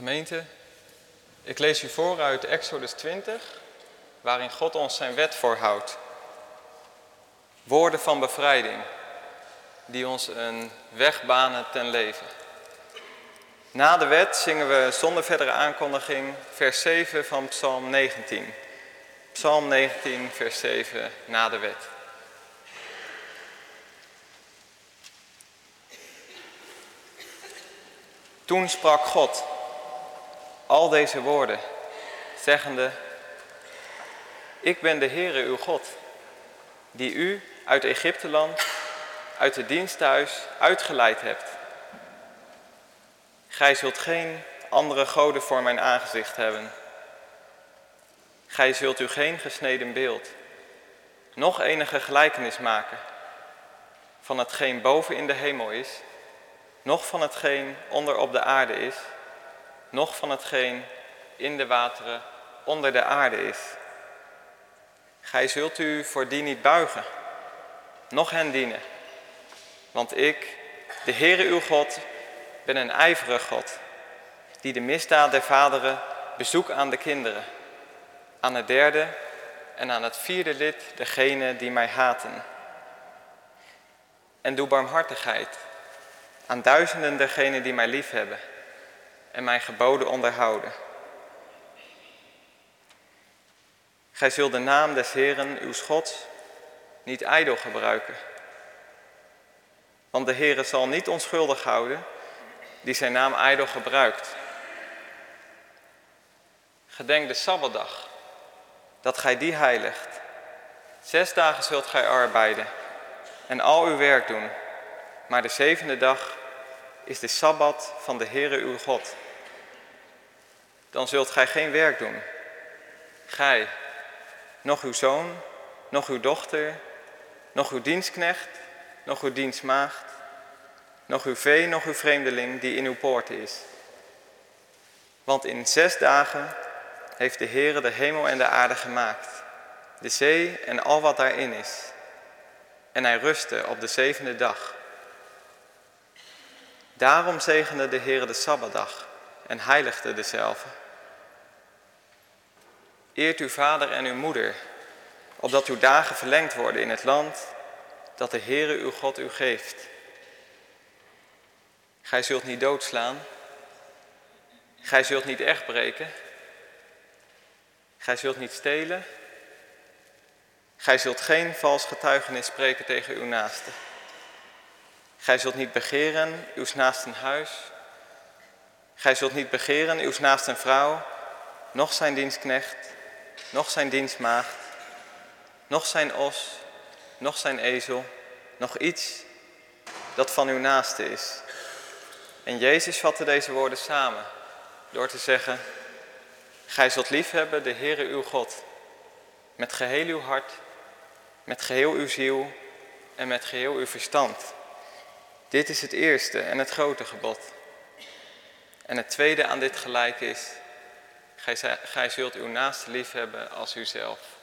Gemeente, ik lees u voor uit Exodus 20, waarin God ons zijn wet voorhoudt. Woorden van bevrijding, die ons een weg banen ten leven. Na de wet zingen we zonder verdere aankondiging vers 7 van Psalm 19. Psalm 19, vers 7, na de wet. Toen sprak God al deze woorden, zeggende, ik ben de Heere uw God, die u uit Egypteland, uit de diensthuis uitgeleid hebt. Gij zult geen andere goden voor mijn aangezicht hebben. Gij zult u geen gesneden beeld, nog enige gelijkenis maken van hetgeen boven in de hemel is, noch van hetgeen onder op de aarde is, noch van hetgeen in de wateren onder de aarde is. Gij zult u voor die niet buigen, noch hen dienen. Want ik, de Heere uw God, ben een ijverige God, die de misdaad der vaderen bezoekt aan de kinderen, aan het derde en aan het vierde lid degene die mij haten. En doe barmhartigheid aan duizenden degenen die mij liefhebben en mijn geboden onderhouden. Gij zult de naam des Heeren, uw Gods, niet ijdel gebruiken. Want de Heere zal niet onschuldig houden die zijn naam ijdel gebruikt. Gedenk de Sabbatdag, dat gij die heiligt. Zes dagen zult gij arbeiden en al uw werk doen, maar de zevende dag is de Sabbat van de Heere uw God. Dan zult gij geen werk doen. Gij, nog uw zoon, nog uw dochter, nog uw dienstknecht, nog uw dienstmaagd, nog uw vee, nog uw vreemdeling die in uw poorten is. Want in zes dagen heeft de Heere de hemel en de aarde gemaakt, de zee en al wat daarin is. En hij rustte op de zevende dag. Daarom zegende de Heere de Sabbatdag en heiligde dezelfde. Eert uw vader en uw moeder, opdat uw dagen verlengd worden in het land dat de Heere uw God u geeft. Gij zult niet doodslaan. Gij zult niet echt breken. Gij zult niet stelen. Gij zult geen vals getuigenis spreken tegen uw naaste. Gij zult niet begeren uw naasten huis. Gij zult niet begeren uw naasten vrouw, noch zijn dienstknecht, noch zijn dienstmaagd, noch zijn os, noch zijn ezel, nog iets dat van uw naaste is. En Jezus vatte deze woorden samen door te zeggen, Gij zult liefhebben de Heere uw God, met geheel uw hart, met geheel uw ziel en met geheel uw verstand. Dit is het eerste en het grote gebod. En het tweede aan dit gelijk is, gij, zult uw naaste liefhebben als uzelf.